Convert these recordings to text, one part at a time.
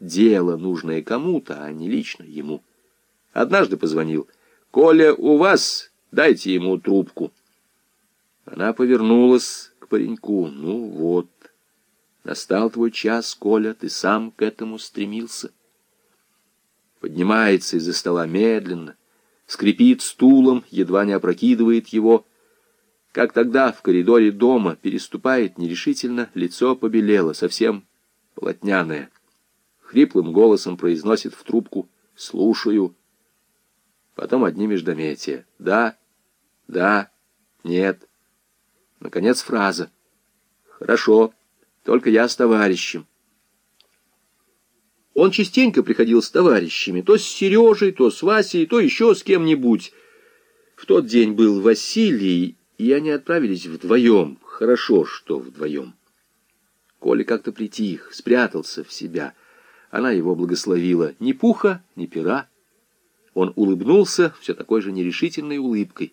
дело, нужное кому-то, а не лично ему. Однажды позвонил. «Коля у вас? Дайте ему трубку». Она повернулась к пареньку. «Ну вот, настал твой час, Коля, ты сам к этому стремился». Поднимается из-за стола медленно, скрипит стулом, едва не опрокидывает его. Как тогда в коридоре дома переступает нерешительно, лицо побелело, совсем полотняное. Хриплым голосом произносит в трубку «Слушаю». Потом одни междометия «Да», «Да», «Нет». Наконец фраза «Хорошо, только я с товарищем». Он частенько приходил с товарищами, то с Сережей, то с Васей, то еще с кем-нибудь. В тот день был Василий, и они отправились вдвоем. Хорошо, что вдвоем. Коля как-то притих, спрятался в себя. Она его благословила. Ни пуха, ни пера. Он улыбнулся все такой же нерешительной улыбкой.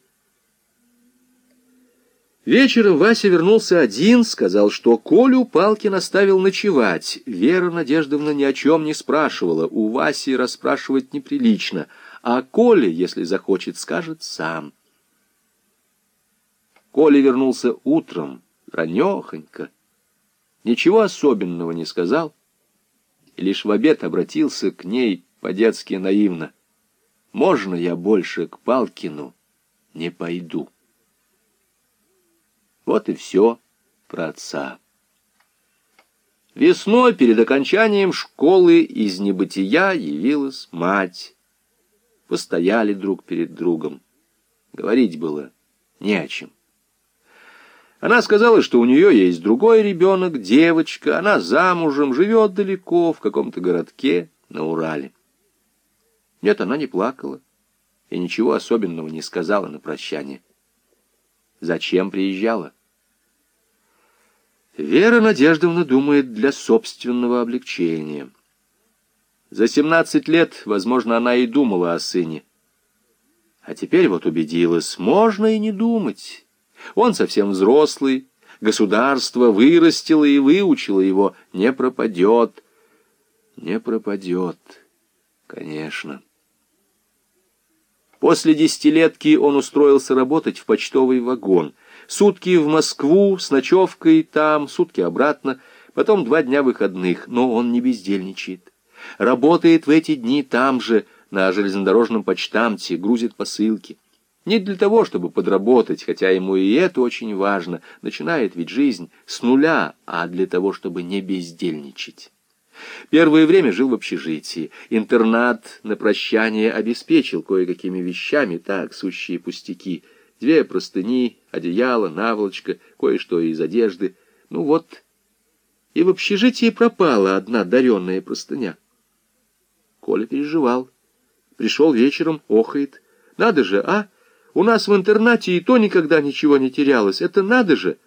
Вечером Вася вернулся один, сказал, что Колю Палкин оставил ночевать. Вера Надеждовна ни о чем не спрашивала, у Васи расспрашивать неприлично, а Коля, если захочет, скажет сам. Коля вернулся утром, ранехонько, ничего особенного не сказал, и лишь в обед обратился к ней по-детски наивно. «Можно я больше к Палкину не пойду?» Вот и все про отца. Весной, перед окончанием школы, из небытия явилась мать. Постояли друг перед другом. Говорить было не о чем. Она сказала, что у нее есть другой ребенок, девочка, она замужем, живет далеко, в каком-то городке на Урале. Нет, она не плакала и ничего особенного не сказала на прощание. Зачем приезжала? Вера Надеждовна думает для собственного облегчения. За семнадцать лет, возможно, она и думала о сыне. А теперь вот убедилась, можно и не думать. Он совсем взрослый, государство вырастило и выучило его, не пропадет. Не пропадет, конечно. После десятилетки он устроился работать в почтовый вагон — Сутки в Москву с ночевкой там, сутки обратно, потом два дня выходных, но он не бездельничает. Работает в эти дни там же, на железнодорожном почтамте, грузит посылки. Не для того, чтобы подработать, хотя ему и это очень важно, начинает ведь жизнь с нуля, а для того, чтобы не бездельничать. Первое время жил в общежитии. Интернат на прощание обеспечил кое-какими вещами, так, сущие пустяки — Две простыни, одеяло, наволочка, кое-что из одежды. Ну вот, и в общежитии пропала одна даренная простыня. Коля переживал. Пришел вечером, охает. Надо же, а? У нас в интернате и то никогда ничего не терялось. Это надо же!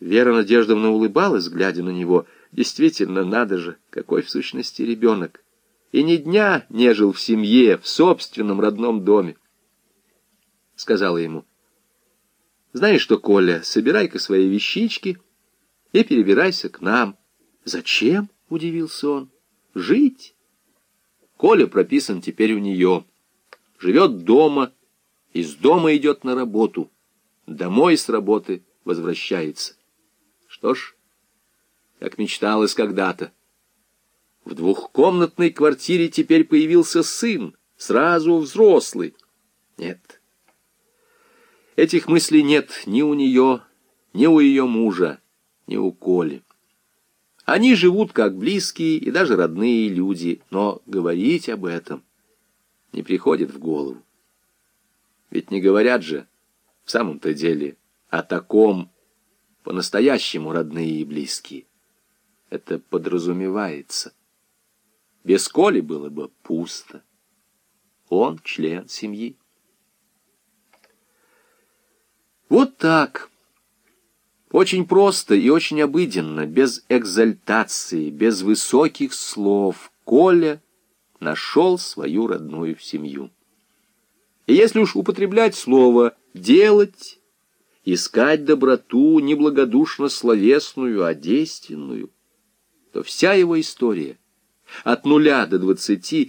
Вера Надеждовна улыбалась, глядя на него. Действительно, надо же, какой в сущности ребенок. И ни дня не жил в семье, в собственном родном доме сказала ему. «Знаешь что, Коля, собирай-ка свои вещички и перебирайся к нам». «Зачем?» — удивился он. «Жить». Коля прописан теперь у нее. Живет дома, из дома идет на работу, домой с работы возвращается. Что ж, как мечталось когда-то. В двухкомнатной квартире теперь появился сын, сразу взрослый. Нет, Этих мыслей нет ни у нее, ни у ее мужа, ни у Коли. Они живут как близкие и даже родные люди, но говорить об этом не приходит в голову. Ведь не говорят же в самом-то деле о таком по-настоящему родные и близкие. Это подразумевается. Без Коли было бы пусто. Он член семьи. Вот так. Очень просто и очень обыденно, без экзальтации, без высоких слов, Коля нашел свою родную семью. И если уж употреблять слово «делать», искать доброту не благодушно словесную, а действенную, то вся его история, от нуля до двадцати